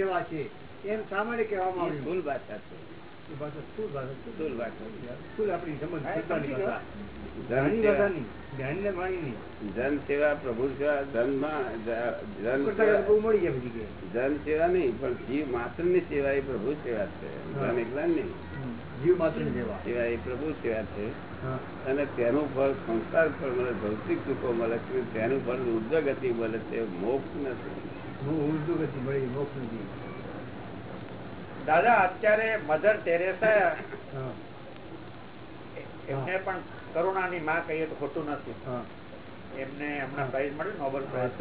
સેવા છે. એમ સામાન્ય કહેવામાં આવ્યું. સ્થૂલ ભાષા છે. જન સેવા- પ્રભુ સેવા જન સેવા. નહીં પણ જીવ માત્રની સેવા એ પ્રભુ સેવા છે. જન એકલા નહીં. જીવ માત્ર સેવા. સેવા એ પ્રભુ સેવા છે. અને તેનું ફળ સંસાર ફળ મળે ભૌતિક સુખો મળે છે તેનું ફળ ઊર્જા ગતિ મળે છે મોક્ષ નથી. દાદા અત્યારે મધર ટેરેસા એમને પણ કરુણાની માં કહીએ તો ખોટું નથી. એમને હમણાં પ્રાઇઝ મળ્યું નોબેલ પ્રાઇઝ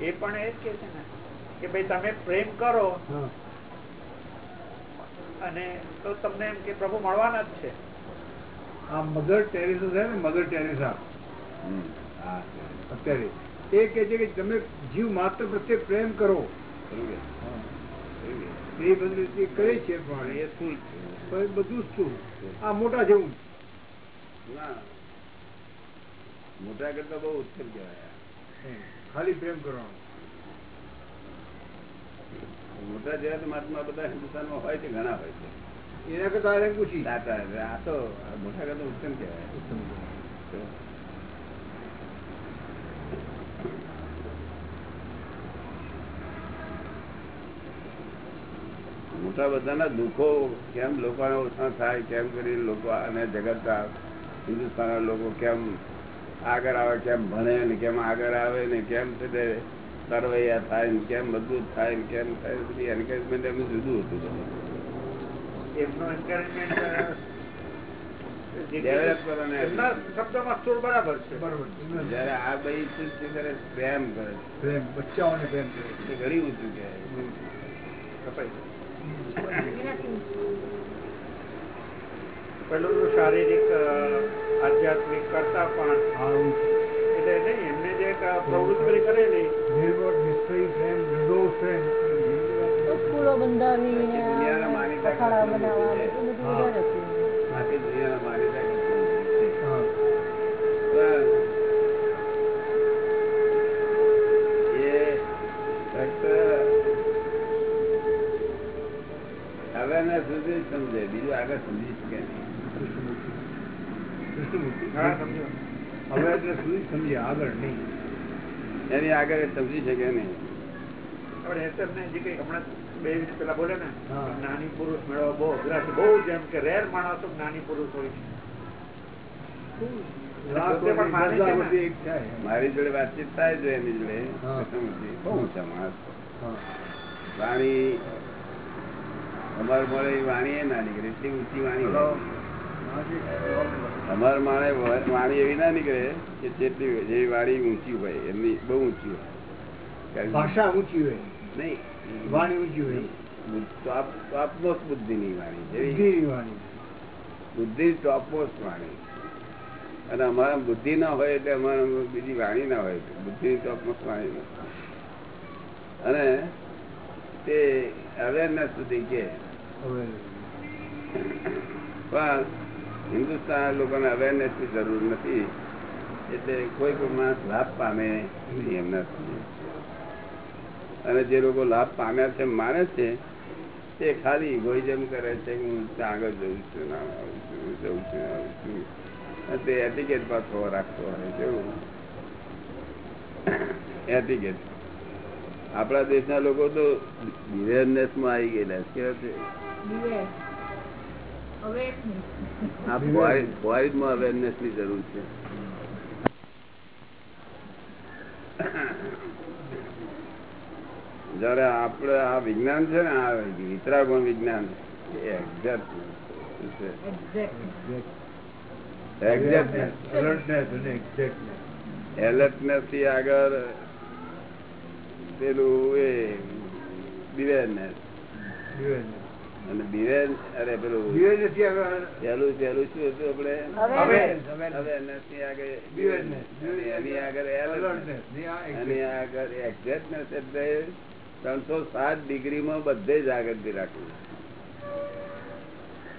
એ પણ એ જ કે છે ને કે ભાઈ તમે પ્રેમ કરો અને તો તમને એમ કે પ્રભુ મળવાના જ છે. આ મધર ટેરેસા છે ને મધર ટેરેસા. અત્યારે. એ કે છે કે તમે જીવ માત્ર પ્રત્યે પ્રેમ કરો? એ બધી કરે છે પણ એ એ બધું શું આ મોટા જેવું. ના. મોટા કરતા બહુ ઉત્તમ કહેવાય. ખાલી પ્રેમ કરવાનો. મોટા જેવા તો મહાત્મા બધા હિન્દુસ્તાનમાં હોય છે ઘણા હોય છે. એના કરતા પૂછી. આ તો મોટા કરતા ઉત્તમ કહેવાય. તો મોટા બધાના દુઃખો કેમ લોકોને ઓછા થાય કેમ કરી લોકો અને જગત હિન્દુસ્તાનના લોકો કેમ આગળ આવે કેમ ભણે ને કેમ આગળ આવે ને કેમ છે તે તરવૈયા થાય ને કેમ મજબૂત થાય ને કેમ થાય બધી એન્કરેજમેન્ટ એમનું જુદું હતું એમનું શબ્દોમાં સુર બરાબર છે. બરોબર જયારે આ સૃષ્ટિ કરે પ્રેમ કરે છે. પ્રેમ બચ્ચાઓને પ્રેમ કરે ઘણી ઊંચું કહેવાય. કપાઈ. પેલું તો શારીરિક આધ્યાત્મિક કરતા પણ. એટલે નહીં એમને જે પ્રવૃત્તિ કરેલી નિર્દોષ બંધાવી કરતું બનાવવા બધું. વધારે હતું. આખી દુનિયાના માનીતા અવેરનેસ સુધી સમજે બીજું આગળ સમજી શકે નહીં. કૃષ્ણમૂર્તિ કૃષ્ણમૂર્તિ હા? સમજો હવે એટલે સુધી સમજે આગળ નહીં. એની આગળ સમજી શકે નહીં. આપણે હેતરને જે કંઈ હમણાં બે મિનિટ પેલા બોલે ને હા. જ્ઞાની પુરુષ મેળવવા બહુ અઘરા છે. બહુ જેમ કે રેર માણસો નાની પુરુષ હોય છે. મારી જોડે વાતચીત થાય છે એની જોડે. બહુ ઊંચા માણસ. વાણી અમાર મળે એ વાણી એ ના નીકળે. એટલી ઊંચી વાણી અમારે માણે વાણી એવી ના નીકળે કે જેટલી જેવી વાણી ઊંચી હોય એમની બહુ ઊંચી હોય. ભાષા ઊંચી હોય. નહીં. વાણી ઊંચી હોય. ટોપ- ટોપમોસ્ટ વાણી. જેવી બુદ્ધિની વાણી. બુદ્ધિ ટોપમોસ્ટ વાણી. અને અમારા બુદ્ધિ ના હોય એટલે અમારા બીજી વાણી ના હોય. બુદ્ધિ ટોપમોસ્ટ વાણી ના અને તે અવેરનેસ સુધી કે. પણ હિન્દુસ્તાન લોકોને અવેરનેસની જરૂર નથી. એટલે કોઈ કોઈ માણસ લાભ પામે નહીં એમના અને જે લોકો લાભ પામ્યા છે માને છે તે ખાલી ઇગોઇઝમ કરે છે કે હું ત્યાં આગળ જઉં છું ના આવું છું જઉં છું આવું છું. તે એટિકેટ પાછો રાખતો હોય કેવું એટિકેટ આપણા દેશના લોકો તો બિરેનનેસમાં આવી ગયેલા છે કેવા છે? આ ફોરેનમાં અવેરનેસની જરૂર છે. જયારે આપડે આ વિજ્ઞાન છે ને આ વિતરાગુણ વિજ્ઞાન. એક્ઝેક્ટ એલર્ટનેસથી આગળ પેલું એ બિવેરનેસ અને બિવેર અરે પેલું પેલું પેલું શું હતું આપડે. ની આગળ એની આગળ એક્ઝેક્ટનેસ એટલે ત્રણસો સાત ડિગ્રીમાં બધે જ રાખવી.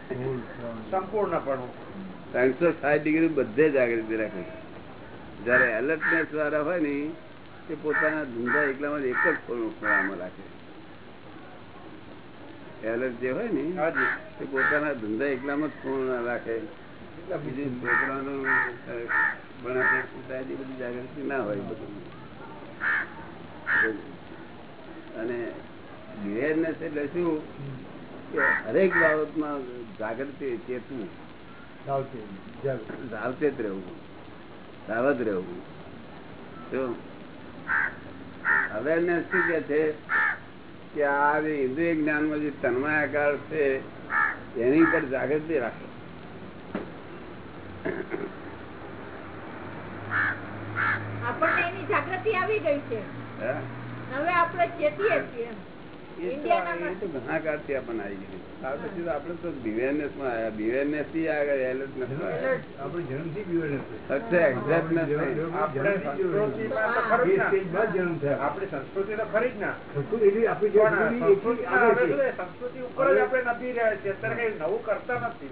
રાખવું સંપૂર્ણપણું. ત્રણસો સાત ડિગ્રી બધે જ આગળ રાખવું. જયારે એલર્ટનેસ વાળા હોય ને તે પોતાના ધંધા એકલામાં એક જ ખૂણામાં રાખે. એલર્ટ જે હોય ને તે પોતાના ધંધા એકલામાં જ ખૂણ ના રાખે બીજું છોકરાનું ભણાતી બધી જાગૃતિ ના હોય બધું. અને અવેરનેસ એટલે શું? કે હરેક બાબતમાં જાગૃતિ ચેતવું સાવચેત. રહેવું. સાવધ રહેવું. તો અવેરનેસ શું કે છે કે આ ઇન્દ્રિય જ્ઞાનમાં જે તન્માયાકાર છે એની પર જાગૃતિ રાખે. આપણને એની જાગૃતિ આવી ગઈ છે. હવે આપણે ચેતીએ છીએ આપણને આવી ગયું પછી આપણે તો માં આવ્યા થી આગળ નથી. આપણે જન્મ સંસ્કૃતિ તો ખરી જ ના. સંસ્કૃતિ ઉપર જ આપણે રહ્યા છીએ. અત્યારે કઈ નવું કરતા નથી.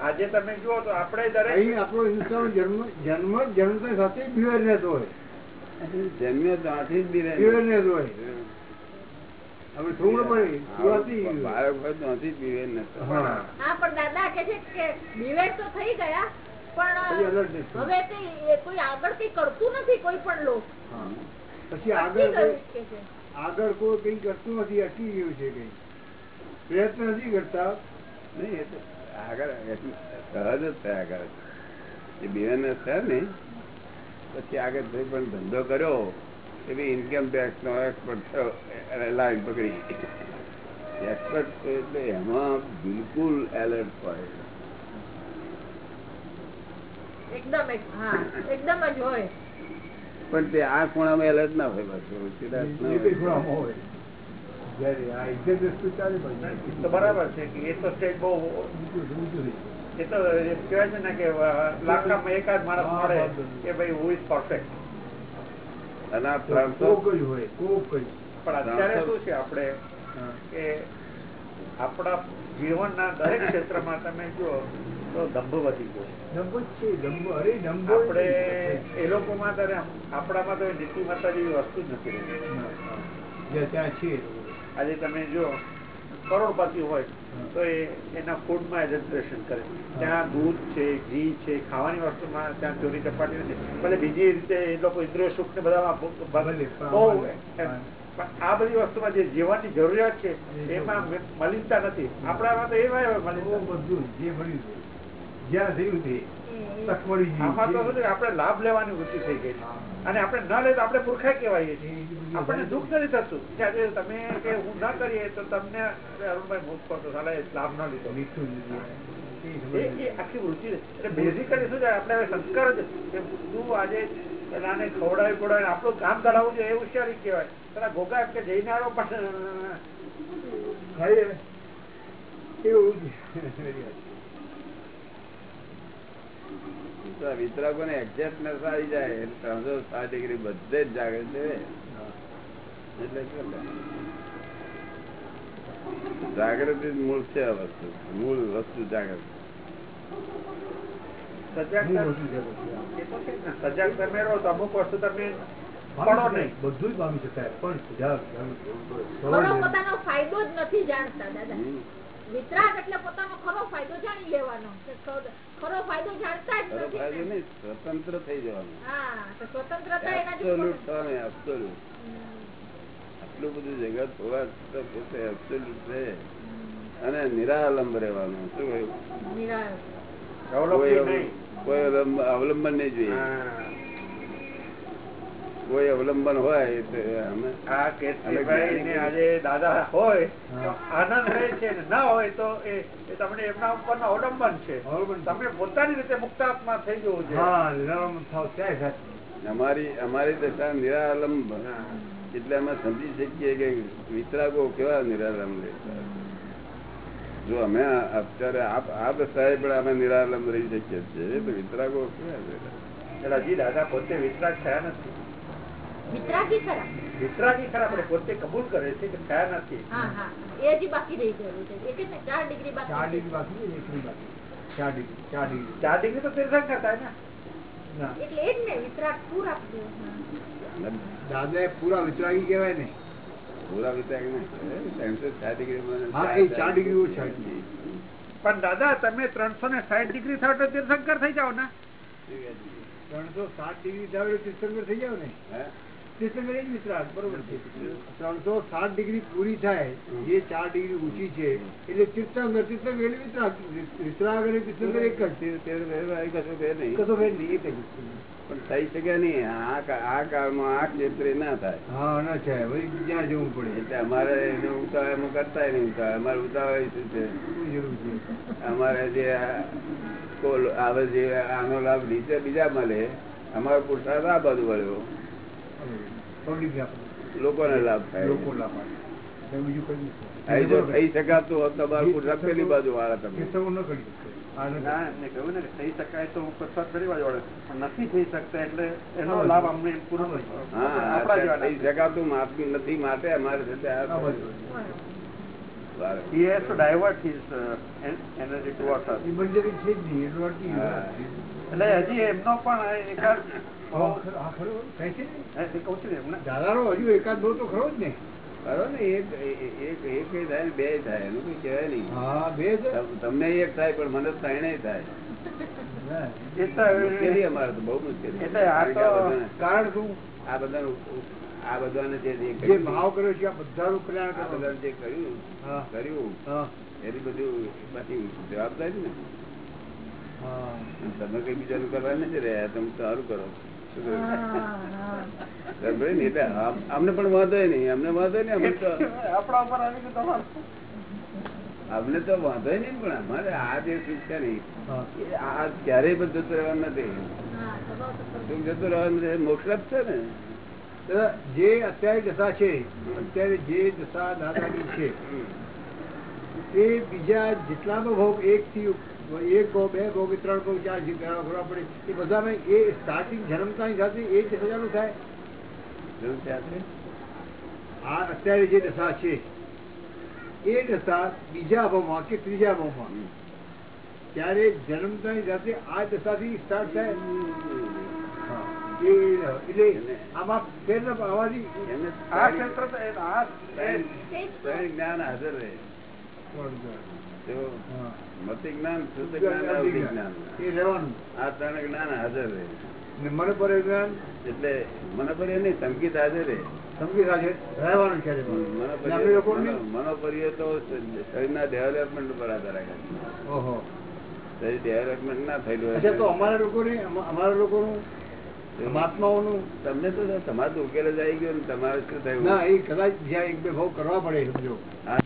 આજે તમે જુઓ તો આપણે દરેક આપણો હિન્દુસ્તાન જન્મ જન્મ સાથે બીવેલનેસ હોય. જન્મ્યો જ તો. કોઈ આગળ કઈ કરતું નથી કોઈ પણ લોક. હા. પછી અટકી આગળ કોઈ- કે? છે. આગળ કોઈ કઈ કરતું નથી અટકી ગયું છે કઈ. પ્રયત્ન નથી કરતા. નહીં, એ તો આગળ સહજ જ થયા કરે એ awareness થયા ને પછી આગળ થઈ પણ ધંધો કર્યો એ બી ઇન્કમ ટેક્સ નો એક્સપર્ટ થયો એને લાઈન પકડી. એક્સપર્ટ એટલે એમાં બિલકુલ એલર્ટ હોય. એકદમ હા એકદમ જ હોય. પણ તે આ ખૂણામાં એલર્ટ ના હોય પાછું બરાબર છે કે એ તો સ્ટેજ બહુ ઊંચું ઊંચું થઈ જાય. એ તો કહેવાય છે ને કે લાખમાં એકાદ માણસ મળે કે ભાઈ હુ ઇઝ પરફેક્ટ અને આ ત્રણસો હોય પણ અત્યારે શું છે આપણે કે આપણા જીવનના દરેક ક્ષેત્રમાં તમે જો તો દંભ વધી ગયો જ છે ડંબો અરે જ આપણે. એ લોકોમાં ત્યારે આપણામાં તો નીતિમત્તા જેવી વસ્તુ જ નથી રહી ત્યાં છે. આજે તમે જો કરોડપતિ હોય તો એના ફૂડમાં એજન્ટ્રેશન કરે. ત્યાં દૂધ છે ઘી છે ખાવાની વસ્તુમાં ત્યાં ચોરી ચપાટી નથી. ભલે બીજી રીતે એ લોકો ઇન્દ્રિય સુખ ને બધામાં બહુ- આ બધી વસ્તુમાં જે જીવનની જરૂરિયાત છે એમાં મલિનતા નથી. આપણામાં તો એ મલિનતા. બધું જે મળ્યું છે. જ્યાં છે કે આપણે લાભ લેવાની વૃત્તિ થઈ ગઈ અને આપણે ના લે તો આપણે પુરખા કહેવાય છીએ. આપણને દુઃખ નથી થતું. કે તમે કે હું ના કરીએ તો તમને અરુણભાઈ મુખ પડતો. સાલા લાભ ના લીધો. આખી વૃત્તિ. એટલે બેઝિકલી શું છે? આપણે સંસ્કાર જ કે તું આજે આને ખવડાવી પડાવે આપણું કામ કરાવવું જોઈએ એ હોશિયારી કહેવાય. પેલા ગોગા એમ કે જઈને આવ્યો પણ એવું જ. ને એક્ઝેક્ટનેસ આવી જાય એટલે ત્રણસો સાત ડિગ્રી બધે જ જાગૃત રહે એટલે જાગૃતિ મૂળ છે આ વસ્તુ મૂળ વસ્તુ જાગૃતિ સજાગ ને. સજાગ તમે રહો તો અમુક વસ્તુ તમે બધું જ પામી શકાય પણ જાગ, જાગ, ખરો જાગ. પોતાનો ફાયદો જ નથી જાણતા દાદા. વિતરાગ એટલે પોતાનો ખરો ફાયદો જાણી લેવાનો. ખરો ખરો ફાયદો જાણતા જ નથી સ્વતંત્ર થઈ જવાનું. હા તો સ્વતંત્રતા એના જો Absolute થવાનું, absolute. આટલું બધું જગત હોવા છતાં પોતે રહે અને નિરાલંબ રહેવાનું શું કહ્યું? કોઈ અવલંબન નહીં જોઈએ. હા. કોઈ અવલંબન હોય તો અમે આ ને આજે દાદા હોય આનંદ રહે છે ના હોય તો એ તમને એમના ઉપર અવલંબન છે. તમે પોતાની રીતે મુક્તાત્મા થઈ જવું છે. અમારી અમારી દશા નિરાલંબ એટલે અમે સમજી શકીએ કે વિતરાગો કેવા નિરાલંબ જો અમે અત્યારે આ દશાએ પણ અમે નિરાલંબ રહી શકીએ છીએ. તો વિતરાગો કેવા હજી દાદા પોતે વિતરાગ થયા નથી. વિતરાગી ખરા. વિતરાગી ખરા પણ પોતે કબૂલ કરે છે કે થયા નથી. હા હા. એ હજી બાકી રહી ગયેલું છે. ને ચાર ડિગ્રી ચાર ડિગ્રી બાકી બાકી. ચાર ડિગ્રી, ચાર ડિગ્રી. ચાર ડિગ્રી તો તીર્થંકર થાય ને. એટલે એ જ ને વિતરાગ પૂરા હા. દાદાએ પૂરા વિતરાગી કહેવાય ને. પૂરા વિતરાગ નહીં ત્રણસો ડિગ્રી હા એ ચાર ડિગ્રી ઓછા પણ દાદા તમે ત્રણસો ને સાઠ ડિગ્રી થાવ તો તીર્થંકર થઈ જાવ ને. ત્રણસો સાત ડિગ્રી થાય એટલે તીર્થંકર થઈ જાવ ને. ત્રણસો સાત ડિગ્રી પૂરી થાય જે ચાર ડિગ્રી ઊંચી છે એટલે તીર્થંકર તીર્થંકર એટલે વિતરાગ વિતરાગ અને તીર્થંકર એક જ તે- તે ફેરવાય કશો ફેર નહીં. કશો ફેર નહીં એક જ પણ થઈ શકે નહીં. આ કાળમાં આ ક્ષેત્રે ના થાય. હા ના છે વળી જ્યાં જવું પડે. એટલે અમારે એને ઉતાવળમાં કરતા નહીં ઉતાવળ. અમારે ઉતાવળ શું છે? અમારે જે આવે જે આનો લાભ નીચે બીજા મળે. અમારો પુરસાદ આ બાજુ વળ્યો. લોકોને લાભ થાય. લોકો લાભ બીજું કઈ થઈ શકાતું હોત તમારું પેલી બાજુ વાળા તમે. ન કરી શકે આ નથી. કહ્યું ને થઈ શકાય તો પ્રસાદ કરી બાજુ વળે. નથી થઈ શકતા એટલે એનો લાભ અમને પૂરો થઈ શકાતું નથી. માટે અમારે. He has to divert his uh, en- energy towards us. બંજરી છે જ નહીં એટલું હજી એમનો પણ એકાદ દાદાનો હજુ એકાદ દો તો ખરો જ ને. બે થાય એનું કઈ કહેવાય નહીં. હા બે છે તમને એક થાય પણ મને ત્રણે થાય. બહુ આ બધા આ બધાને જે ભાવ કર્યો છે આ બધાનું કલ્યાણ કર્યું. હા. કર્યું એની બધું જવાબદારી ને? તમે કઈ બીજાનું કરવા નથી રહ્યા તમે સારું કરો. અમને પણ વાંધો નહીં અમને વાંધો નહીં અમને તો આપણા ઉપર આવી ગયું અમને તો વાંધો નહીં પણ અમારે આ જે સુખ છે ને આ ક્યારેય પણ જતું રહેવાનું નથી. સુખ જતું રહેવાનું નથી મોક્ષ જ છે ને. જે અત્યારે દશા છે અત્યારે જે દશા દાદાની છે એ બીજા જેટલાનો ભોગ એક થી એક ભોગ બે ભોગ ત્રણ ભોગ ચાર છે કરવા કરવા પડે. એ બધામાં એ સ્ટાર્ટિંગ જન્મતાની સાથે એ જ સજાનું થાય. શું છે? આ અત્યારે જે દશા છે એ દશા બીજા ભાવમાં કે ત્રીજા ભાવમાં. ત્યારે જન્મતાની સાથે આ દશાથી સ્ટાર્ટ થાય. એ એટલે આમાં ફેર આવવાથી આ ક્ષેત્ર આ જ્ઞાન હાજર રહે. હા. મતિ જ્ઞાન શુદ્ધ જ્ઞાન અવધિ જ્ઞાન એ રહેવાનું. આ ત્રણ જ્ઞાન હાજર રહે. ને મને પર જ્ઞાન? એટલે મને પર એ નહીં સંગીત હાજર રહે. રહેવાનું છે મનોપર્ય તો શરીરના ડેવલપમેન્ટ ઉપર આધાર રાખે ઓહો. શરીર ડેવલપમેન્ટ ના થયેલું હોય તો અમારા લોકોને અમા- અમારા લોકોનું મહાત્માઓનું તમને તો તમારે ઉકેલ જ આવી ગયો ને તમારે શું થયું? ના એ કદાચ જ્યાં એક બે ભાવ કરવા પડે સમજો. હા.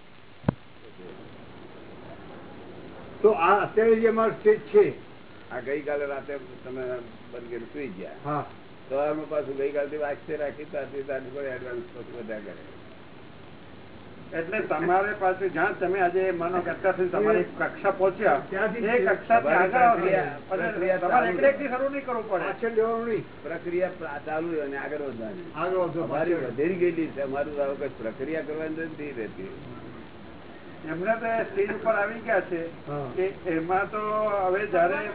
તો આ અત્યારે જે અમારો સ્ટેજ છે આ ગઈકાલે રાતે તમે બંધ સુઈ ગયા. હા. સવારમાં પાછું ગઈકાલથી વાંચતે રાખી ત્યાંથી તારી પણ એડવાન્સ પછી બધા કરે. એટલે તમારે પાસે જ્યાં તમે આજે માનો કરતા થઈ તમારી કક્ષા પહોંચ્યા ત્યાંથી એ ચાલુ શરૂ નહીં કરવું પડે. પાછળ લેવાનું નહીં. પ્રક્રિયા ચાલુ અને આગળ વધવાની. આગળ વધો અમારી વધેરી ગયેલી છે. અમારું કઈ પ્રક્રિયા કરવાની નથી રહેતી. એમને તો સ્ટેજ ઉપર આવી ગયા છે કે એમાં તો હવે જયારે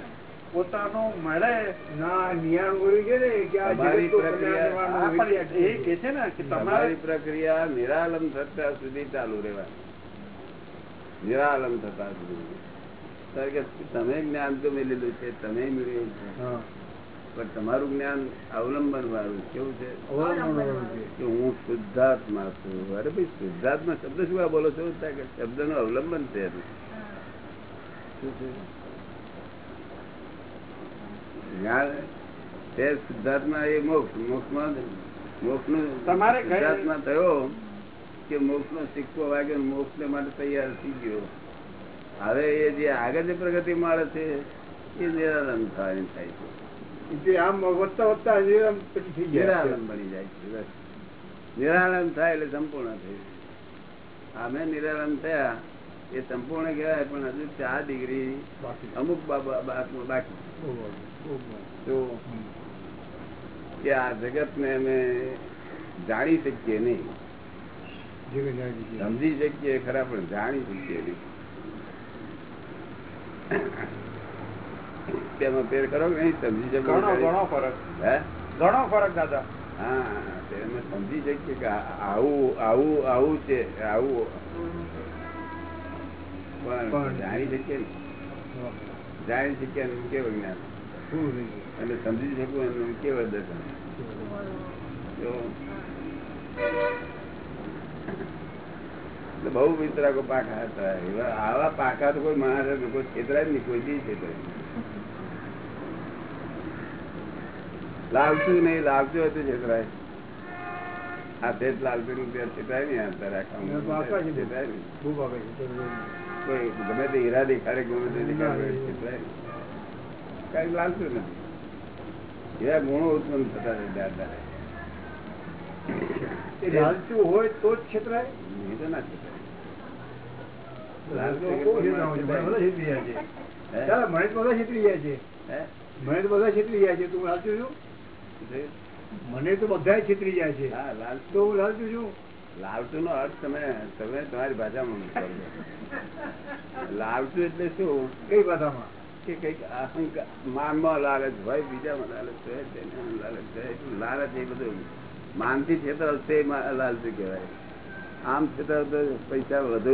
પોતાનું મળે ના નિયાણ ગોરી કે ને કે આ પ્રક્રિયા- એ કે છે ને કે તમારી પ્રક્રિયા નિરાલમ થતા સુધી ચાલુ રહેવાની. નિરાલમ થતા સુધી. કારણ કે તમે જ્ઞાન તો મેળવેલું છે તમે મેળવ્યું છે. પણ તમારું જ્ઞાન અવલંબન વાળું કેવું છે? કે હું શુદ્ધાત્મા છું. અરે ભાઈ શુદ્ધાત્મા શબ્દ શું આ બોલો છો? કે શબ્દનું અવલંબન છે એનું. જ્ઞાન તે શુદ્ધાત્મા એ મોક્ષ. મોક્ષમાં મોક્ષનું તમારે શુદ્ધાત્મા થયો કે મોક્ષ નો સિક્કો વાગ્યો મોક્ષ ને માટે તૈયાર થઈ ગયો. હવે એ જે આગળ જે પ્રગતિ મળે છે એ નિરાલંબ થવાની થાય છે. આમ વધતા વધતા નિરામ પછી બની જાય છે બસ. થાય એટલે સંપૂર્ણ થયું અમે નિરાલંબ થયા એ સંપૂર્ણ કહેવાય પણ હજુ ચાર ડિગ્રી બાકી. અમુક બાકી. તો કે આ જગત ને અમે જાણી શકીએ નહીં. સમજી શકીએ ખરા પણ જાણી શકીએ નહીં તેમાં ફેર કરો કે નહીં? સમજી શકો ઘણો ઘણો ફરક. હે? ઘણો ફરક દાદા. હા અમે સમજી શકીએ કે આવું આવું આવું છે આવું. પણ જાણી શકીએ જાણી શકીએ એનું કેવું જ્ઞાન? અને સમજી શકું એનું કેવું દર્શન? એટલે બહુ વિતરાગો પાકા હતા. એવા આવા પાકા તો કોઈ માણસ કોઈ છેતરાય નહીં કોઈ દી છેતરાય લાલતું નહીં લાલતું હતું છેતરાય. આ ભેદ લાલતું નું છેતરાય નહીં અત્યારે કોઈ ગમે તે હીરા દેખાડે ગમે તે દેખાડે નહીં. લાલતું નથી. એવા ગુણો ઉત્પન્ન થતા રહે એ લાલચું હોય તો જ છેતરાય? નહીં તો ના છેતરાય. લાલચું છે. મને બધા છેતરી ગયા છે. મને બધા છેતરી જાય છે. તું લાલચું છું? મને તો બધા છેતરી જાય છે. હા લાલ તો હું લાલચું છું લાલચુ નો અર્થ તમે તમે તમારી ભાષામાં લાલચુ એટલે શું? કઈ ભાષામાં? કે કંઈક અહંકાર માનમાં લાલચ હોય બીજામાં લાલચ હોય તેનામાં લાલચ હોય લાલચ એ બધું માનથી છેતર તે લાલચુ કહેવાય. આમ છેતર તો પૈસા વધુ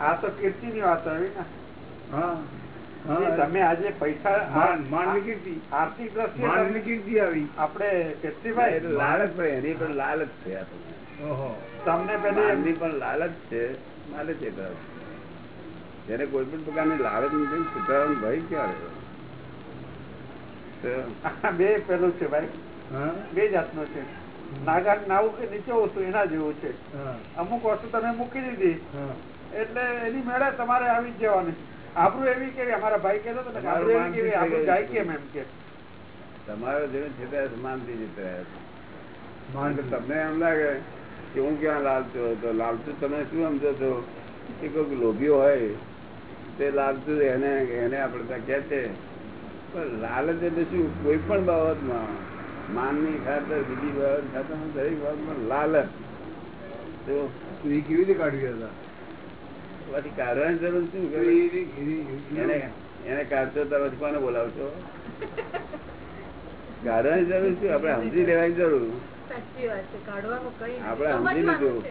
આ તો કીર્તિ ની વાત આવી ને. હા. તમે આજે પૈસા આર્થિક દ્રષ્ટિએ કીર્તિ આવી. આપણે કેટલી લાલચ ભાઈ એની પણ લાલચ છે તમને પેલી એમની પણ લાલચ છે. લાલચ એ જેને કોઈ પણ પ્રકારની લાલચ નથી છેતરવાનો ભય ક્યાં રહ્યો તો આ બે પેલું છે ભાઈ. બે જાતનો છે. નાગાટ નાવું કે નીચે વસ્તુ એના જેવું છે. અમુક વસ્તુ તમે મૂકી દીધી. એટલે એની મેળે તમારે આવી જ જવાની. આબરૂ એવી કે અમારા ભાઈ કેતો જાય કેમ એમ કે. તમારો જેને છેતરાય માનથી છેતરાય છે. માન કારણ તમને એમ લાગે કે હું ક્યાં લાલચુ હતો? લાલચુ તમે શું સમજો છો? કે કોઈ લોભીઓ હોય તે લાલચુ એને એને આપણે ત્યાં કહે છે. પણ લાલચ એટલે શું? કોઈ પણ બાબતમાં માનની ખાતર બીજી બાબત ખાતર દરેક બાબતમાં લાલચ. તો તો એ કેવી રીતે કાઢવી હતા પછી કાઢવાની જરૂર શું એ- એ- એને કાઢતો એને કાઢશો તો કોને બોલાવશો? કાઢવાની જરૂર શું? આપડે સમજી લેવાની જરૂર. આપણે સમજી લીધું.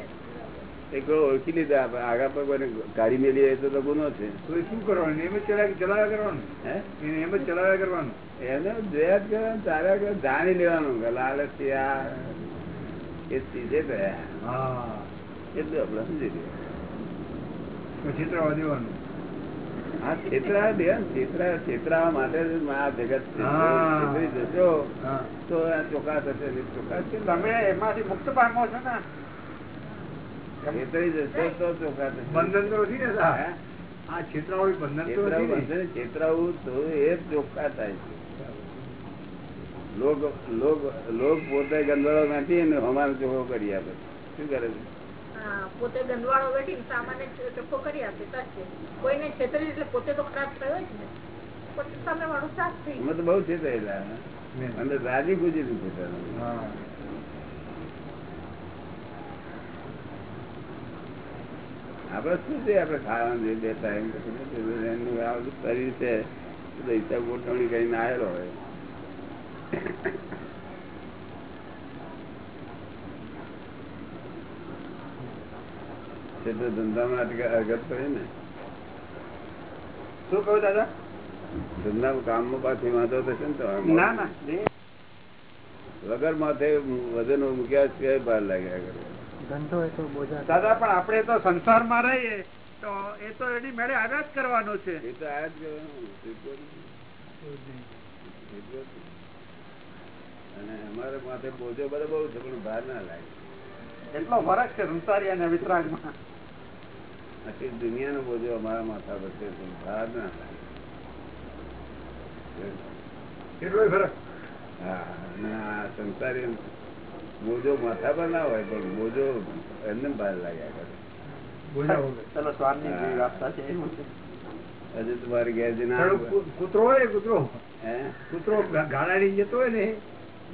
એક ઓળખી લીધા આપડે આગળ પર કોઈને ગાડી મેલી હોય તો ગુનો છે. શું કરવાનું? એમ જ ચલાવ્યા ચલાવ્યા કરવાનું? હે? એને એમ જ ચલાવ્યા કરવાનું? એને જોયા જ કરવાનું ચાલ્યા કરવાનું, જાણી લેવાનું કે લાલચ આ એ સીધે ગયા હા. એટલું આપણે સમજી તો છેતરાવા દેવાનું. હા છેતરા દે ને, છેતરા માટે આ જગત છેતરી જશો તો આ થશે નહીં તમે એમાંથી મુક્ત પામો છો ને? છેતરી જશો તો ચોખ્ખા થશે બંધન તો નથી? આ બંધન તો છેતરાવું છેતરાવું એ ચોખ્ખા થાય છે. લોક પોતે ગંદવાળો નથી અને અમારો ચોખ્ખો કરી આપે. શું કરે છે? પોતે ગંદવાળો બેઠી સામાન્ય ચોખ્ખો કરી આપે સાચે. કોઈને છેતરી એટલે પોતે તો ખરાબ થયો જ ને. પોતે સામે વાળું સાફ થઈ અમે બહુ છેતરેલા. અને રાજી ખુશી દીધું. આપડે શું છે આપડે ખાવાનું જોઈએ બે ટાઈમ એનું આ શરીર છે. ગોઠવણી કઈ ગોઠવણી કરીને આવેલો હોય. તો ધંધામાં અગત પડે ને. શું કહું દાદા? ધંધામાં કામમાં પાછી વાંધો થશે ને તમારે. ના ના એ વગર માથે વજન મૂક્યા સિવાય બહાર લાગ્યા કરે. દાદા પણ આપણે તો સંસારમાં રહીએ તો એ તો એની મેળે આવ્યા જ કરવાનું છે. એ તો આવ્યા જ કરવાનું. અને અમારે માથે બોજો બધો બહુ છે પણ બહાર ના લાગે. એટલો ફરક છે સંસારી અને વિતરાગમાં. આખી દુનિયાનો બોજો અમારા માથા પર છે ભાર ના કેટલો ફરક? હા અને સંસારી બોજો માથા પર ના હોય પણ બોજો એમને બહાર લાગ્યા કરે. ચલો સ્વામી એવું છે હજુ તમારે કૂ- કૂતરો હોય ને કૂતરો. હે? કૂતરો ગા- ગાળાડી જતો હોય ને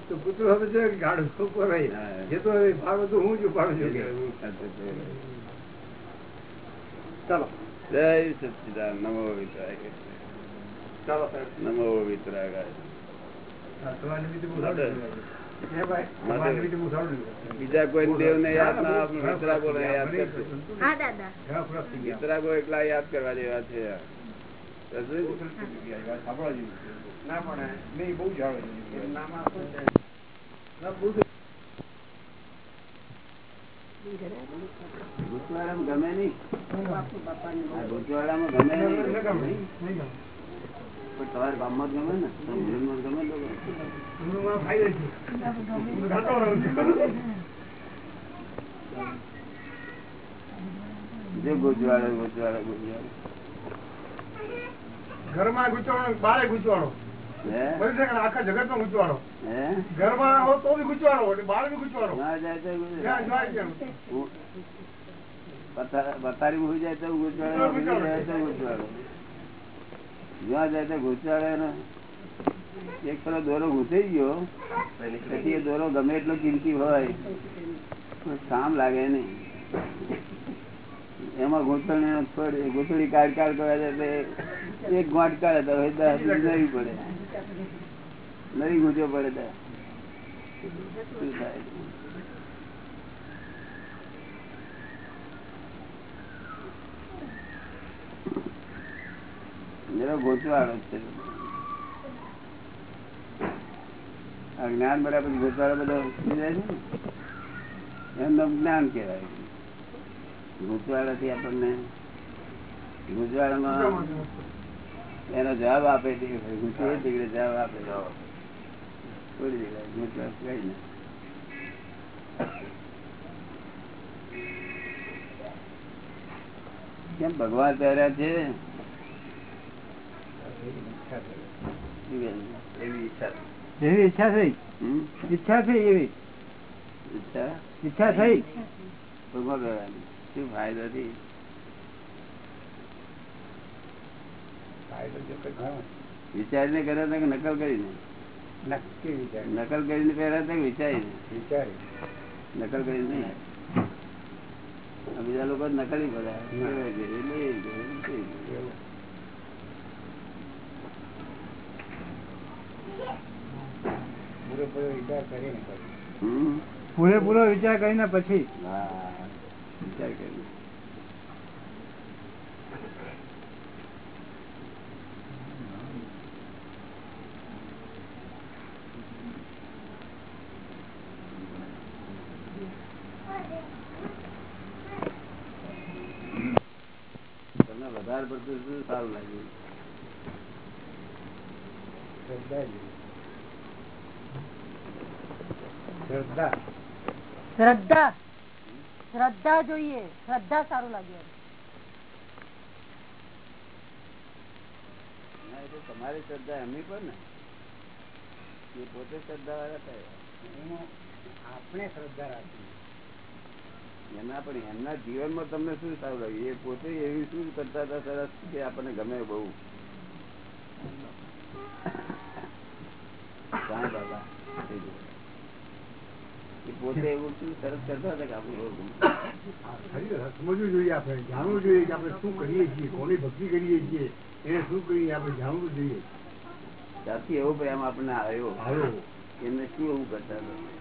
તો કૂતરો હવે કે ગાડું ઉપર રહી. જતો હોય ભાડું તો હું જ ઉપાડું છે. ચલો. જય સચિદાન નમો વિતરાય ચલો નમો લીધું. બીજા કોઈ દેવ ને યાદ ના આપણું વિતરાગો ને યાદ કરશે. વિતરાગો એકલા યાદ કરવા જેવા છે. ના પણ નહીં, બહુ જાણવા જેવી છે. એનું નામ આપો ને. ના, બહુ સરસ. ભૂતવાળામાં ગમે નહીં. ભૂતવાળામાં ગમે નહીં. પણ તમારા ગામમાં ને? સમજણમાં. જે ઘરમાં બારે ગુચવાડો ગુચવાડો હો? તો બી ગુચવાડો બહાર બી ગુચવાડો ના જાય જ્યાં તો ગુજવાડે જાય તો ગુજવાડે જ્યાં જાય તો ગુજવાડે એક પેલો દોરો ઘૂસી ગયો પછી એ દોરો ગમે એટલો કિંમતી હોય કામ લાગે નહીં. એમાં ગૂંથણી થોડી ગૂંથણી કાઢ કાઢ કરે છે એક ગાંઠ કાઢે તો દસ પડે. નવી ગુજો પડે જ છે. જ્ઞાન બરાબર પછી ગોચવાડો બધો એમનું જ્ઞાન કહેવાય. ગૂંચવાડાથી આપણને ગૂંચવાડામાં એનો જવાબ આપે તે ગૂંચવે જવાબ આપે કઈ કેમ ભગવાન પહેર્યા છે? એવી ઈચ્છા છે. એવી ઈચ્છા થઈ? ઈચ્છા થઈ એવી? ઈચ્છા? ઈચ્છા થઈ? ભગવાન શું ફાયદો થી વિચારીને કર્યા હતા કે નકલ કરીને. નક્કી વિચાર નકલ કરીને પહેર્યા હતા કે વિચારીને. વિચારી નકલ કરીને નહીં. બીજા લોકો નકલી બધા. પૂરેપૂરો વિચાર કરીને પૂરેપૂરો વિચાર કરીને પછી. હા વિચાર કરીને તમને વધારે પડતું શું સારું લાગ્યું શ્રદ્ધા. શ્રદ્ધા શ્રદ્ધા શ્રદ્ધા જોઈએ. શ્રદ્ધા સારું લાગે. તો તમારી શ્રદ્ધા એમની પર ને. એ પોતે શ્રદ્ધા વાળા થયા આપણે શ્રદ્ધા રાખી એના પણ એમના જીવનમાં તમને શું સારું લાગ્યું એ પોતે એવી શું કરતા હતા સરસ? કે આપણને ગમે બહુ. પોતે એવું શું સરસ કરતા હતા કે આપણું સમજવું જોઈએ આપણે જાણવું જોઈએ કે આપણે શું કરીએ છીએ કોની ભક્તિ કરીએ છીએ એને શું કરીએ આપણે જાણવું જોઈએ. ત્યાંથી એવો પ્રેમ આપણને આવ્યો. આવ્યો. એમને શું એવું કરતા હતા?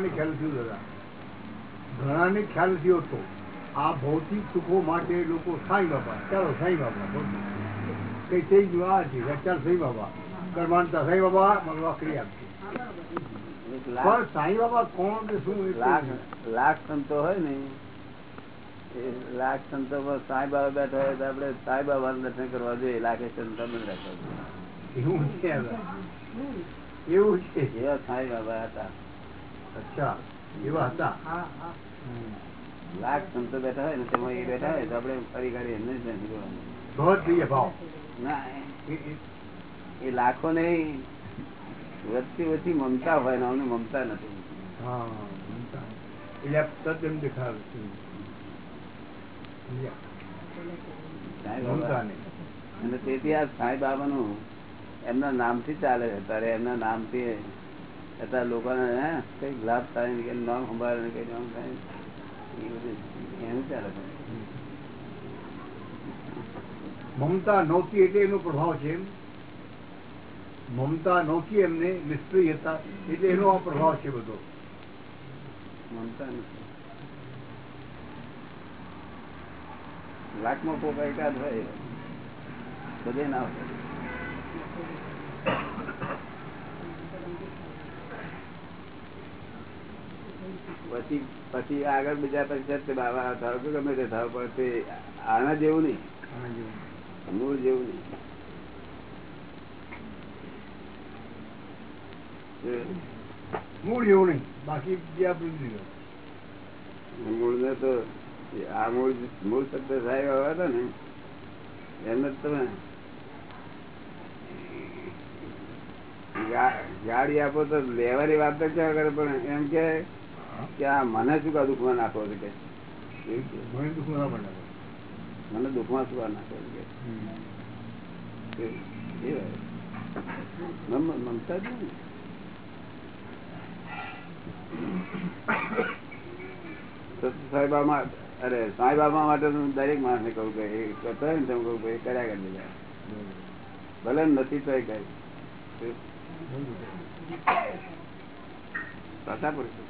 ઘણાને ખ્યાલ થયું દાદા. ઘણાને ખ્યાલ થયો હતો આ ભૌતિક સુખો માટે લોકો સાંઈ બાબા ચાલો સાંઈ બાબા કઈ થઈ ગયું આ છે ચાલ સાંઈ બાબા કરમાનતા સાંઈ બાબા મને કરી આપશે પણ સાંઈ બાબા કોણ કે શું લાખ સંતો હોય ને લાખ સંતો સાંઈ બાબા બેઠા હોય તો આપડે સાંઈ બાબા દર્શન કરવા જોઈએ લાખે સંતો રાખવા જોઈએ. એવું છે એવું છે. એવા સાંઈ બાબા હતા. અચ્છા એવા હતા? લાખ સંતો બેઠા હોય ને તેમાં એ બેઠા હોય તો આપણે ફરી કાઢી એમને જ નથી કરવાનું. તો જ જોઈએ ભાવ. ના એ- લાખો ને વધતી ઓછી મમતા હોય ને અમને મમતા નથી. હા મમતા. આ? સાંઈ બાબા. નું તેથી એમના નામથી ચાલે છે. ત્યારે એમના નામથી અત્યારે લોકોને કંઈક લાભ થાય ને કઈ નામ સંભાળે ને કઈ નામ થાય એ બધું એનું ચાલે મમતા નહોતી એટલે એનો પ્રભાવ છે એમ. મમતા નહોતી એમને નિષ્ક્રિય હતા એટલે એનો આ પ્રભાવ છે બધો. મમતા નથી. લાખમાં કોક એકાદ હોય બધે ના હોય. પછી પછી આગળ બીજા તે બાબા થાવ કે ગમે તે થાવ પણ તે આના જેવું નહીં. મૂળ જેવું નહીં. મૂળ જેવું નહીં. બાકી મૂળ ને તો આ મૂળ મૂળ શબ્દ સાહેબ આવ્યા હતા ને એમ જ તમે. ગાડી આપો તો લેવાની વાત જ ક્યાં કરે પણ એમ કે કે આ મને શું કા દુઃખમાં નાખો છે કે? મને દુઃખ મને દુઃખમાં શું કા નાખો છે કે? મમતા જ. અરે સાંઈબાબા માટે દરેક માણસ ને કહું કે એ કરતા હોય ને કહું કે કર્યા કરી દેજા ભલે નથી તો એ હતા.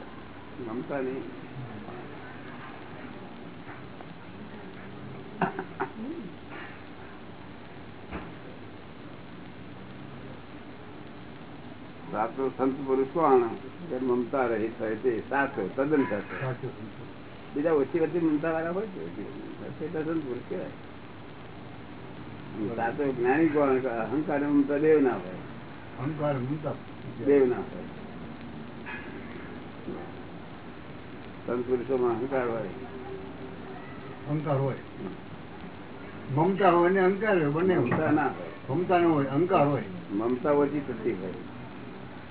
મમતા નહીં. સાચો સંત પુરુષ કોણ? મમતા રહી થાય તે સાચો તદ્દન સાચો બીજા ઓછી વચ્ચે મમતા વાળા હોય છે? તે તો સંત પુરુષ કહેવાય. સાચો જ્ઞાની કોણ? અહંકાર મમતા દેવ ના હોય. અહંકાર મમતા. દેવ ના હોય. સંત પુરુષોમાં અહંકાર હોય. અહંકાર હોય. મમતા હોય ને અહંકાર હોય બંને મમતા ના હોય. મમતા ન હોય અહંકાર હોય. મમતા ઓછી થતી હોય.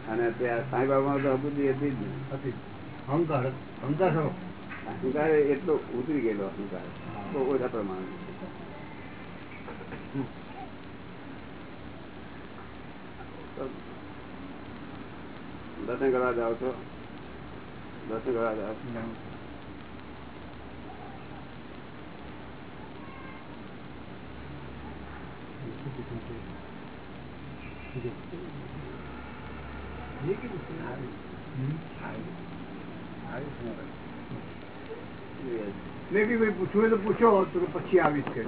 અને ત્યાં સાંઈ બાબા તો બુદ્ધિ હતી જ નહીં. હતી. અહંકાર અહંકાર ખરો અહંકાર એટલો ઉતરી ગયેલો અહંકાર. બહુ ઓછા પ્રમાણે દર્શન કરવા જાઓ છો? દર્શન કરવા જાઓ એ કીધું છે. હમ. મેં બી ભાઈ પૂછવું હોય તો પૂછો તો પછી આવીશ કે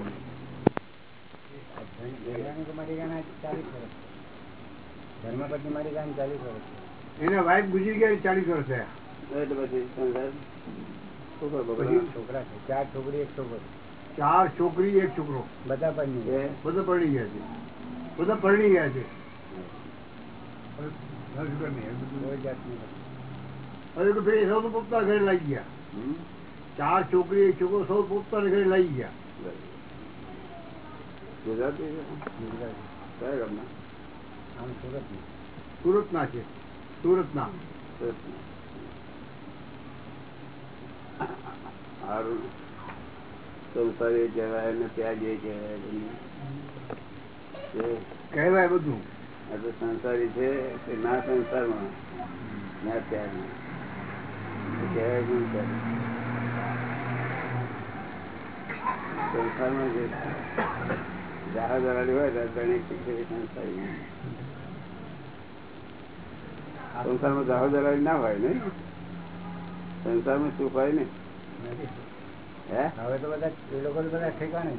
ધર્મપત્ની મારી ગામ ચાલીસ વર્ષ એના વાઇફ ગુજરી ગયા ચાલીસ વર્ષ થયા એટલે પછી સંસાર છોકરો છે. ચાર છોકરી એક છોકરો ચાર છોકરી એક છોકરો. બધા પણ ગયા બધા પરણી ગયા છે. બધા પરણી ગયા છે. સૌ પોપતા ઘરે લાગી ગયા. ચાર છોકરી એક છોકરો સૌ પોતાના ઘરે લાગી ગયા. ગુજરાતી છે? ગામના? આમ સુરતની. સુરતના સુરત સુરતના. સારું. સંસારી કહેવાય ને ત્યાગી કહેવાય કહેવાય બધું. આ તો સંસારી છે તે ના સંસારમાં ના ત્યાગ કહેવાય પણ સંસારમાં જે જહાજ હોય એ સંસારી સંસારમાં જહાજ ના હોય ને? સંસારમાં સુખ હોય ને? હવે તો બધા એ લોકો તો બધા ઠેકાણે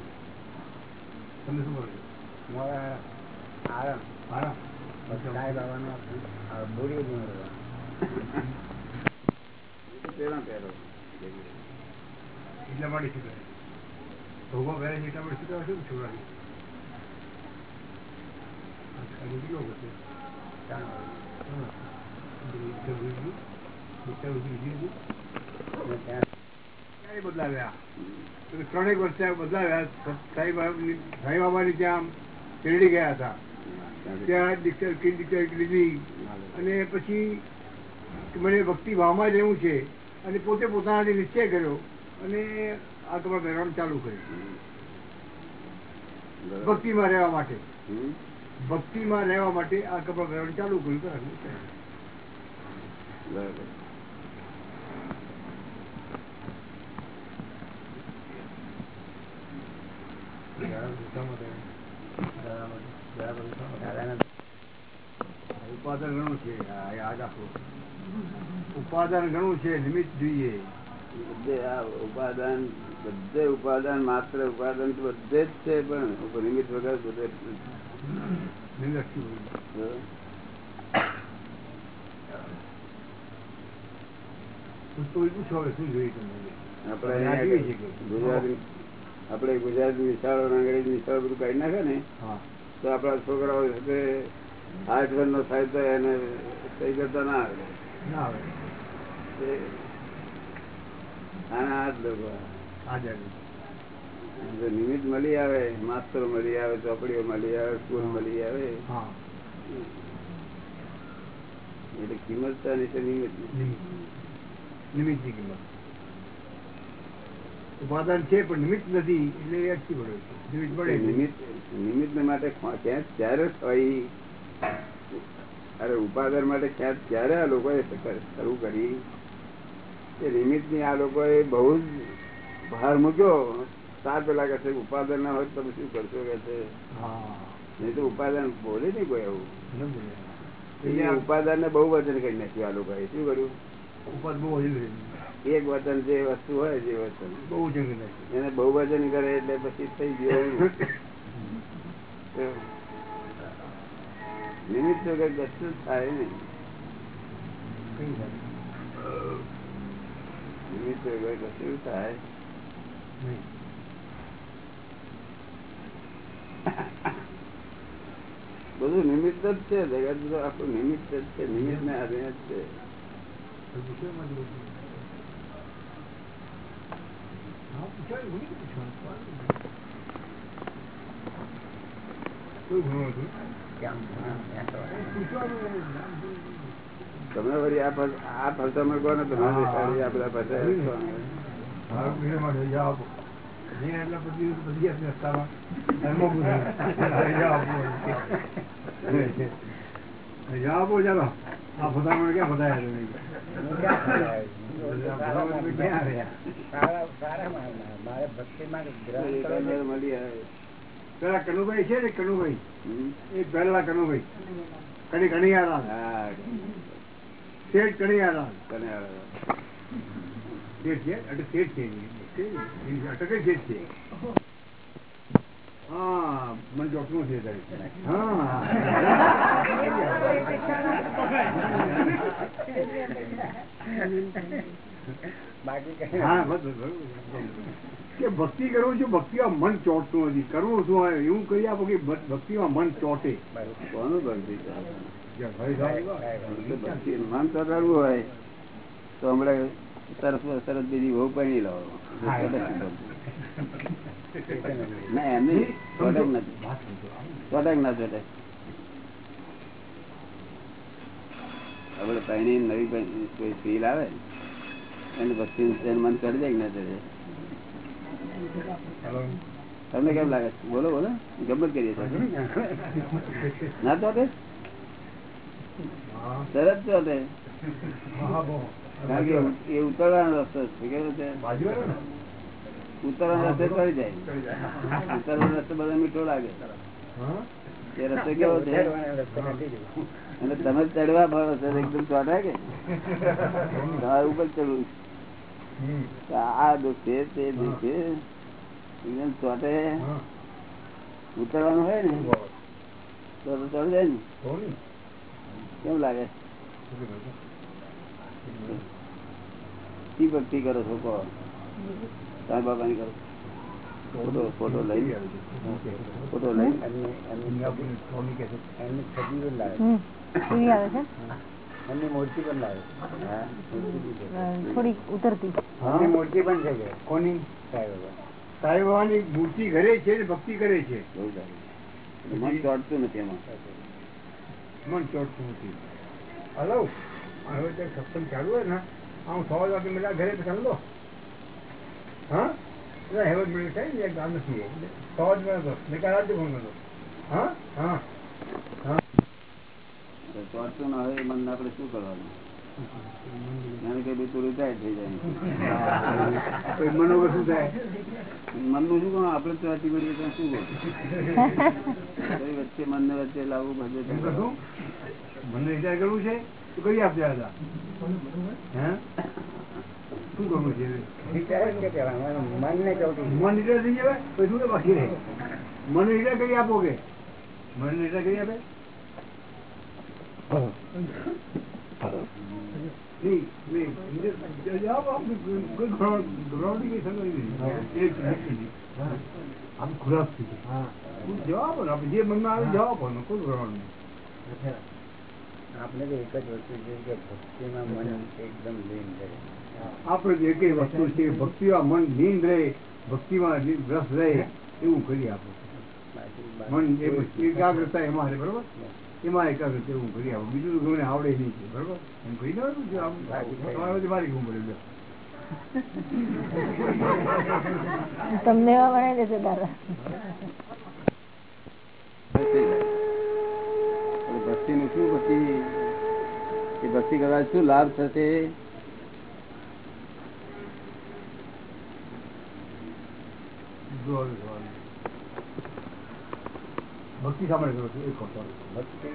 તમે શું આરામ. મારા પેલા પહેરો. એટલા માટે શું કરે ભોગવા પહેરે છે એટલા માટે શું કરે શું છોડવાનું કેટલો બદલાવ્યા ત્રણેક વર્ષે બદલાવ્યા સાઈ બાબાની ત્યાં શેરડી ગયા હતા ત્યાં દીક્ષા કી દીક્ષા લીધી અને પછી મને ભક્તિ ભાવમાં જ રહેવું છે અને પોતે પોતાનાથી નિશ્ચય કર્યો અને આ કપડા પહેરવાનું ચાલુ કર્યું ભક્તિમાં રહેવા માટે ભક્તિમાં રહેવા માટે આ કપડા ચાલુ કર્યું બરાબર. ઉપાદાન ઘણું છે આ યાદ રાખો ઉપાદાન ઘણું છે નિમિત્ત જોઈએ બધે આ ઉપાદાન બધે ઉપાદાન માત્ર ઉપાદાન તો બધે જ છે પણ નિમિત્ત વગર બધે જ નથી. નિમિત્ત જોઈએ. જો. તો એ પૂછો હવે શું જોઈએ તમને આપણે આ અહીંયા જોઈએ છે કે? ગુજરાતી આપણે ગુજરાતી વિશાળો ને અંગ્રેજી વિશાળો બધું કાઢી નાખે ને તો આપડા છોકરાઓ આઠ વર્ષ નો થાય તો એને કઈ કરતા ના આવે. ના આના હાથ લોકો નિમિત્ત મળી આવે માસ્તરો મળી આવે ચોપડીઓ મળી આવે સ્કૂલ મળી આવે. હા. એટલે કિંમત નિમિત્ત. નિમિત્ત. નિમિત્તની કિંમત. ઉપાદાન છે પણ નિમિત્ત નથી એટલે અટકી પડે છે. નિમિત્ત પડે નિમિત્ત નિમિત્ત માટે ખેંચ ત્યારે થઈ અરે ઉપાદાન માટે ખેંચ ક્યારે આ લોકોએ શરૂ કરી. એ નિમિત્તની આ લોકોએ બહુ જ ભાર મૂક્યો. તાર પેલા કહે ઉપાદાન ના હોય તમે શું કરશો? કે છે. હા. નહીં તો ઉપાદાન બોલે નહીં કોઈ એવું. ઉપાદાન ને બહુ વચન કરી નાખ્યું આ લોકોએ. શું કર્યું? ઉપાદ બહુ. એક વચન જે વસ્તુ હોય જે વચન બહુ એને બહુ વચન કરે એટલે પછી થઈ ગયો નિમિત્ત વગર કશું થાય નહીં. નિમિત્ત વગર કશું થાય બધું નિમિત્ત જ છે. જગત તો આખું નિમિત્ત જ છે. નિમિત્ત ને આધીન જ છે તો પૂછો એમાંથી બધું. હા, પૂછાય, મને શું પૂછવાનું? કોઈ ગુનો નથી. કેમ હા, ત્યાં તો પૂછવાનું તમે વળી આ ફસામણ કહો ને તમે આ બધા એટલે પછી રસ્તામાં પેલા કનુભાઈ છે ને કનુભાઈ? એ પહેલા કનુભાઈ. કણી કણિયારામ હા શેઠ તને આવે. શેઠ છે? અટક શેઠ છે. અટકે શેઠ છે. મને ચોકનું છે. કે ભક્તિ કરું છું ભક્તિમાં મન ચોટતું નથી. કરવું શું હોય? એવું કરી આપો કે ભક્તિમાં મન ચોટે. કોનું ભક્તિ? મન ચોટાડવું હોય. તો હમણાં સરસ સરસ બીજી બહુ પૈણી લાવો. ના એમ નહીં નથી. વાત ના ચોટક આપણે પૈણી નવી કોઈ ફીલ આવે એને ભક્તિ મન કરી દે ના ચડે તમને કેમ લાગે? બોલો બોલો. ગમત કરીએ ના તો હા બહુ. કારણ કે એ ઉતરવાનો રસ્તો છે કેવું છે? બાજુવાળો ને? રસ્તે કરી જાય. ઉતરવાનો રસ્તો બધા મીઠો લાગે. એ રસ્તો કેવો છે. અને તમે ચડવા ભાવો છો એકદમ ચોટા કે? તમારે ઉપર ચડવું આ દુઃખ છે તે દુઃખ છે. એકદમ ચોટે. ઉતરવાનું હોય ને. તો તો ચડી જાય ને. કેમ લાગે? ભક્તિ કરો છો કહો. સાંઈ બાબાની કરો ફોટો ફોટો લઈ. ફોટો લઈ. એમની મૂર્તિ પણ લાવે. હા છે. અ, થોડીક ઉતરતી. એમની મૂર્તિ પણ છે કોની? સાહેબ બાબા. સાંઈ બાબાની મૂર્તિ ઘરે છે ને ભક્તિ કરે છે? બહુ સારું. મન ચોટતું નથી એમાં. મન ચોટતું નથી. હલો. હવે સત્સંગ ચાલુ હોય ને. આમ સો વાગે મળ્યા ઘરે ચાલો ને કર્યો હા? હા. હા. ચોટતું ના હોય એ મન આપણે શું કરવાનું? કઈ રિટાયર થઈ જાય. વગર શું થાય? મનનું શું કહું આપણે તો કરીએ શું કઈ વચ્ચે મનને વચ્ચે લાવવું બધે મને વિચાર કરવું છે? તો કઈ આપ્યા હતા હે? શું કરવું છે મન રિટાયર થઈ જાય તો શું બાકી રહે? મન રિટાયર કરી આપો કે? મન રિટાયર કરી આપે. જવાબ આપો. ને. જે મનમાં આવે જવાબ કોઈ ગભરાવાનું નહીં. આપણે તો એક જ વસ્તુ છે કે ભક્તિમાં મન એકદમ લીન કરે. આપણે જે કઈ વસ્તુ છે ભક્તિમાં મન લીન રહે ભક્તિમાં ની- રસ રહે એવું કરી આપો મન એકાગ્રતા એમાં રહે બરોબર? એમાં એકાગ્રતા એવું કરી આપો બીજું ગમે આવડે નહીં છે બરોબર? એમ કહી દેવાનું છે આમ તમારે બધી મારી ગુમ પડે તમને એવા ભણાઈ દેશે દાદા ભક્તિ નું શું પછી એ ભક્તિ કરવા શું લાભ થશે જો હવે સવાલ. ભક્તિ સાંભળે કરો એક ભક્તિ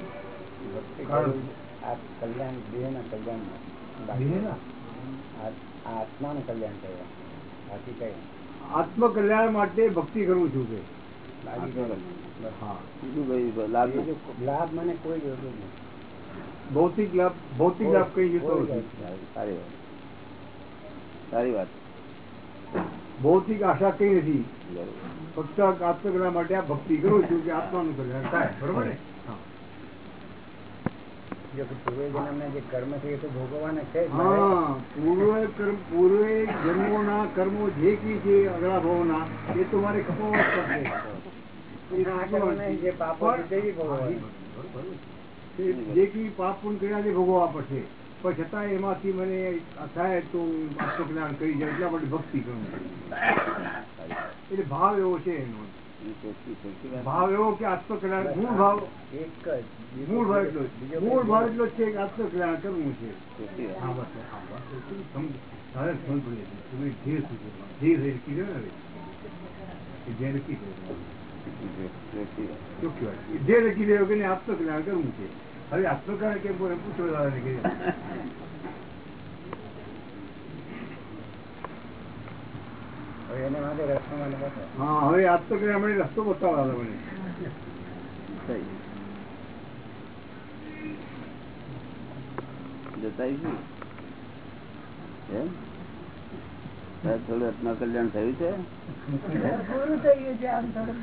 આ કલ્યાણ દેહ ના કલ્યાણ આત્મા આ કલ્યાણ કરવા બાકી કઈ આત્મકલ્યાણ માટે ભક્તિ કરવું છું? કે લાભ લાભ મને કોઈ જરૂર જ નથી. ભૌતિક લાભ ભૌતિક લાભ કઈ જતો. સારી વાત. સારી વાત. ભૌતિક આશા કઈ નથી. ફક્ત પ્રાપ્ત કરવા માટે આ ભક્તિ કરું છું કે આત્માનું કલ્યાણ થાય. બરોબર ને. જો કે કર્મ છે જ કી છે અગલા ભાવના એ તો મારે ખપાવવા જ પડશે. જે કી પાપ પુણ્ય કર્યા ભોગવવા પડશે. પણ છતાં એમાંથી મને થાય તો આત્મજ્ઞાન કરી જાય, એટલા માટે ભક્તિ કરું એટલે ભાવ એવો છે એનો. ભાવ એવો કે આત્મકલ્યાણ મૂળ ભાવ. એક જ મૂળ ભાવ એટલો મૂળ ભાવ એટલો છે કે આત્મકલ્યાણ કરવું છે. નક્કી કર્યો કે આત્મકલ્યાણ કરવું છે. હવે આટલું કરે પૂછો કે હવે એને માટે રસ્તો મને. હા હવે આત્મકલ્યાણ મને રસ્તો બતાવો દાદા મને થઈ. જતા આવીશું. એમ? થોડું આત્મકલ્યાણ થયું છે પૂરું થઈ ગયું છે આમ થોડું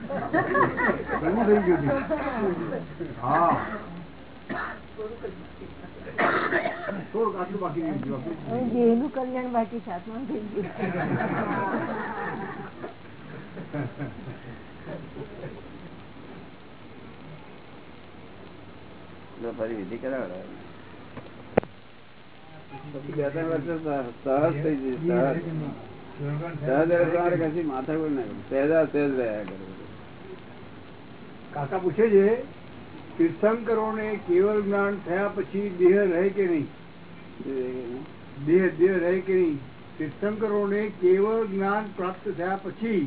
થઈ ગયું છે હા દેહનું કલ્યાણ બાકી છે થઈ ગયું ફરી વિધિ કરાવે. પછી બે ત્રણ વર્ષ સહજ થઈ જશે સહજ સહજ એટલે તમારે કશી ના કરવી. સહેજ રહ્યા કરે. કાકા પૂછે છે તીર્થંકરોને કેવળ જ્ઞાન થયા પછી દેહ રહે કે નહીં? દેહ દેહ રહે કે નહીં? તીર્થંકરોને કેવળ જ્ઞાન પ્રાપ્ત થયા પછી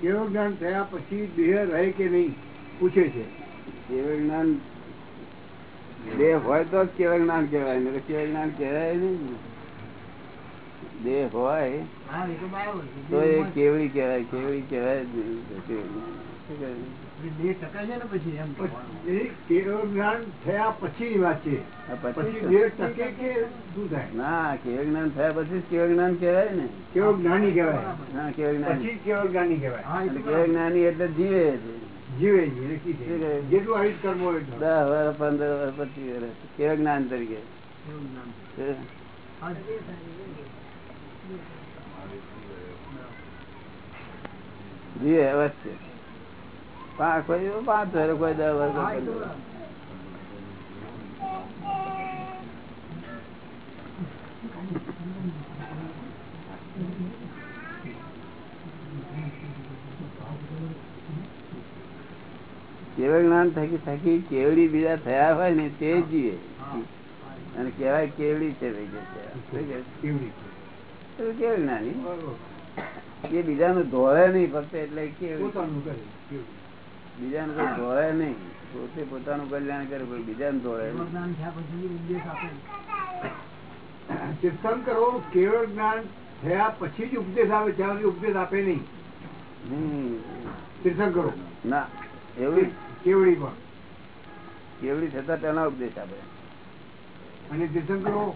કેવળ જ્ઞાન થયા પછી દેહ રહે કે નહીં? પૂછે છે. કેવળ જ્ઞાન દેહ હોય તો કેવળ જ્ઞાન કહેવાય ને કેવળ જ્ઞાન કહેવાય નહીં દેહ હોય તો એ કેવળી કહેવાય કેવળી કહેવાય જ નહીં. ના જ્ઞાન થયા પછી જ જ્ઞાન કેવાય ને. કેવળ જ્ઞાની કેવાય હા કેવળ જ્ઞાન કહેવાય. એટલે જ્ઞાની એટલે જીવે જીવે? જેટલું આયુષ કર્મ હોય દસ વર્ષ પંદર વર્ષ પચીસ વર્ષ કેવળ જ્ઞાન તરીકે છે? જીવે અવશ્ય. કોઈ પાંચ વર્ષ કોઈ દસ વર્ષ કેવળ જ્ઞાન થકી થકી કેવડી બીજા થયા હોય ને તે જીવે. અને કેવાય કેવડી છે? કેવડી. જ્ઞાની. એ બીજાનું ધોળે નહીં ફક્ત એટલે કેવડી. બીજાનું કોઈ ધોરાય નહીં. પોતે પોતાનું કલ્યાણ કરે કોઈ બીજાને ધોરાય નહીં. કરવાનું કેવળ જ્ઞાન થયા પછી જ ઉપદેશ આવે ત્યાં ઉપદેશ આપે નહીં. હમ. તીર્થંકરો ના એવડી કેવડી પણ. કેવડી થતા તેના ઉપદેશ આપે. અને તીર્થંકરો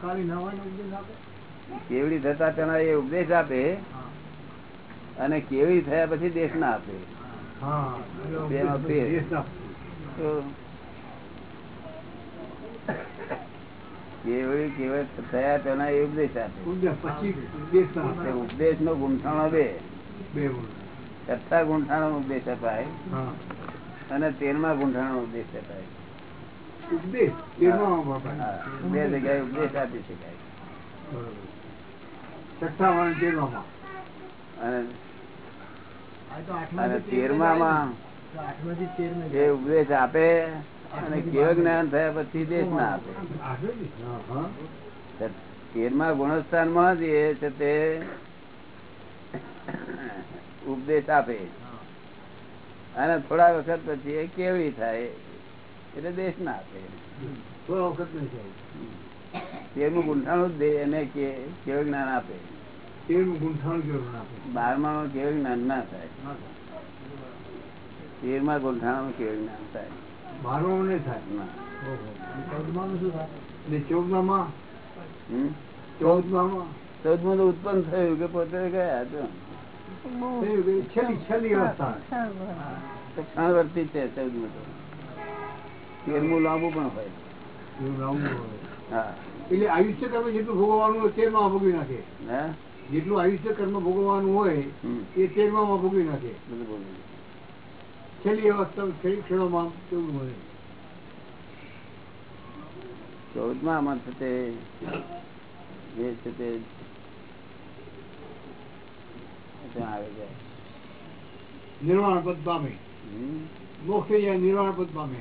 કાલી નવાનો ઉપદેશ આપે. કેવડી થતા તેના એ ઉપદેશ આપે અને કેવડી થયા પછી દેશ ના આપે. થયા તેના એ ઉપદેશ આપે. નો ગુંઠાણો બે. છઠ્ઠા ગુંઠાણો ઉપદેશ અપાય. અને તેરમા ગુંઠાણો ઉપદેશ અપાય. બે જગ્યાએ ઉપદેશ આપી શકાય. બરોબર. અને તેરમા માં જે ઉપદેશ આપે અને કેવ જ્ઞાન થયા પછી દેશ ના આપે. તેરમા ગુણસ્થાનમાં જ એ છે તે ઉપદેશ આપે. અને થોડા વખત પછી એ કેવી થાય એટલે દેશ ના આપે. થોડા વખત નહીં થાય. તેરમું ગુંઠાણું જ દે અને કે કેવ જ્ઞાન આપે. બારમા નું કેવું જ્ઞાન ના થાય. તેરમા ગુંઠાણું કેવ જ્ઞાન થાય. થાય. ના. ને ચૌદમામાં? હમ? ચૌદમામાં? તો ઉત્પન્ન થયું કે પોતે ગયા તો. થયું ક્ષણવર્તી છે ચૌદમું તો. તેરમું લાંબુ પણ હોય. હા. એટલે આયુષ્ય તમે જેટલું ભોગવવાનું તેરમાં ભોગવી નાખે. હા? જેટલું આયુષ્ય કર્મ ભોગવવાનું હોય. એ તેરમાં ભોગવી નાખે. છેલ્લી અવસ્થા છેલ્લી ક્ષણોમાં કેવું મળે ચૌદમા આમાં છે તે જે છે તે ત્યાં આવે છે. નિર્વાણ પદ પામે. મોક્ષ નિર્વાણ પદ પામે.